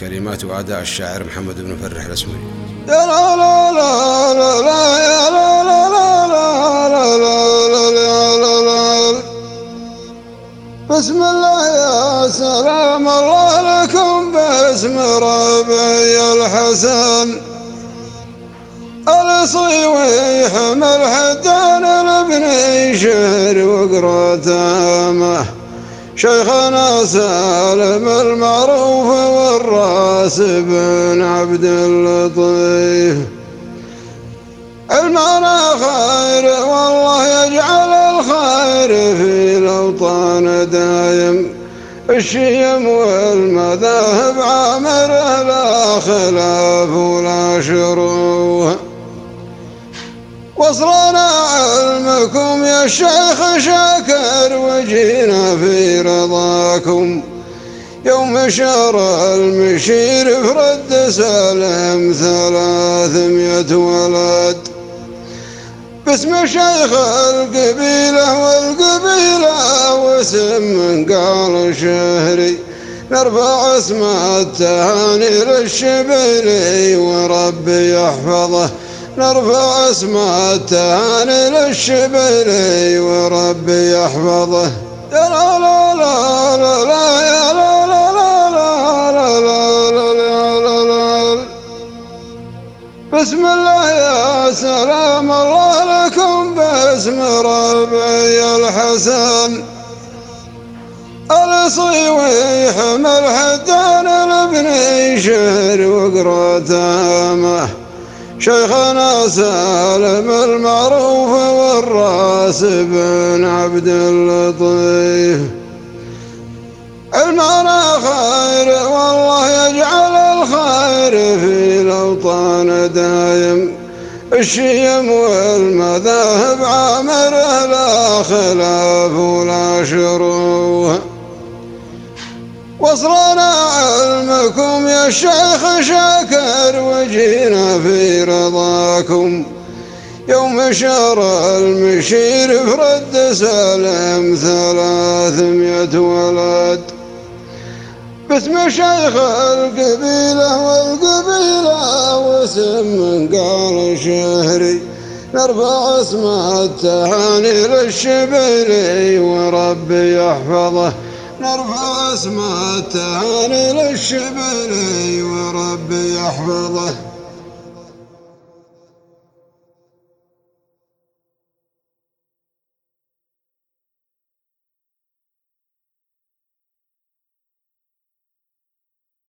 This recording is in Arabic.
كلمات وأداء الشاعر محمد بن فرح الأسوري يا لا لا لا لا لا يا لا لا لا لا لا لا لا لا بسم الله يا سلام الله لكم باسم ربي الحسن. الصيوي حمل حدان لابن شهر وقراتامه شيخنا سالم المعروف والراس بن عبد اللطيف. المعنى خير والله يجعل الخير في الأوطان دايم الشيم والمذاهب عامر لا خلاف ولا شروه وصلنا علمكم يا الشيخ شاكر وجينا في رضاكم. يوم شار المشير فرد سالم ثلاثمية ولد. باسم شيخ القبيلة والقبيلة واسم من قال شهري. نرفع اسم التهاني للشبيلي وربي يحفظه. نرفع اسم التهاني وربي يحفظه لا لا لا لا لا لا لا لا لا لا لا بسم الله يا سلام الله لكم باسم ربي الحسن الصيوي حمل حدان لابن شهر وقراتامه شيخنا سالم المعروف والراس بن عبد اللطيف. المعنى خير والله يجعل الخير في الأوطان دايم الشيم والمذاهب عامر لا خلاف ولا شروه. وصلنا علمكم يا الشيخ شاكر وجينا في رضاكم. يوم شار المشير فرد سالم ثلاثمية ولد. باسم شيخ القبيلة والقبيلة واسم من قال شهري. نرفع اسم التهاني للشبلي وربي يحفظه. نرفع اسم التهاني للشبلي وربي يحفظه.